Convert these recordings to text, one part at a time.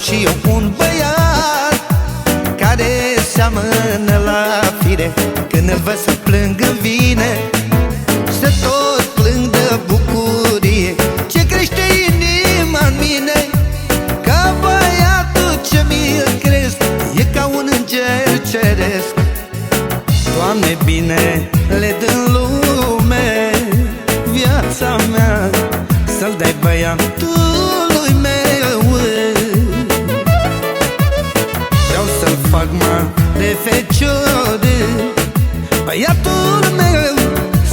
și eu un băiat Care seamănă la fire. Când îl văd să plâng în vine Să tot plâng de bucurie. Ce crește inima în mine Ca băiatul ce mi-l cresc E ca un înger ceresc. Doamne, bine le să-l fac de fecior. Băiatul meu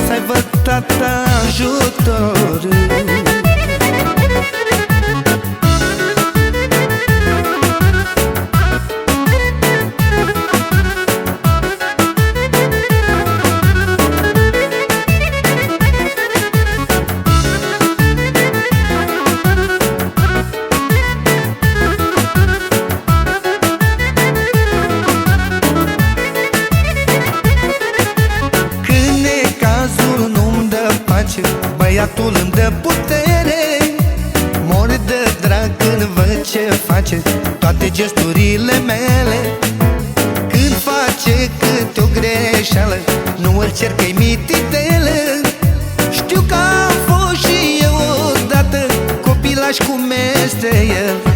Să aibă tata ajutor Băiatul îmi dă putere Mor de drag când văd ce face Toate gesturile mele. Când face câte o greșeală Nu îl cer că-i mititele. Știu că am fost și eu odată Copilaș cum este el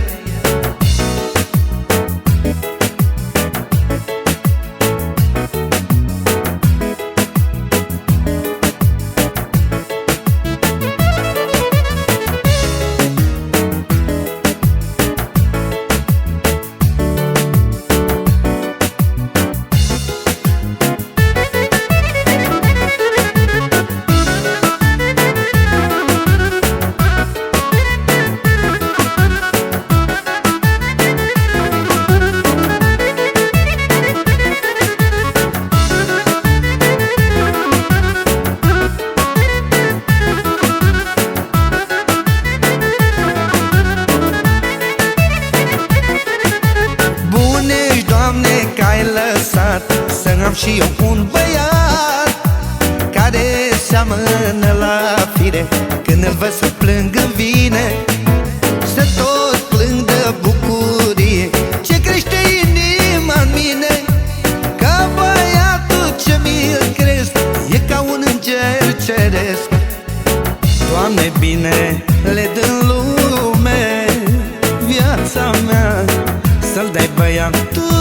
Să am și eu un băiat Care seamănă la fire Când îl văd să plâng în vine Să tot plâng de bucurie. Ce crește inima în mine Ca băiatul ce mi-l cresc E ca un înger ceresc. Doamne, bine le dă lume Viața mea Să-l dai băiatul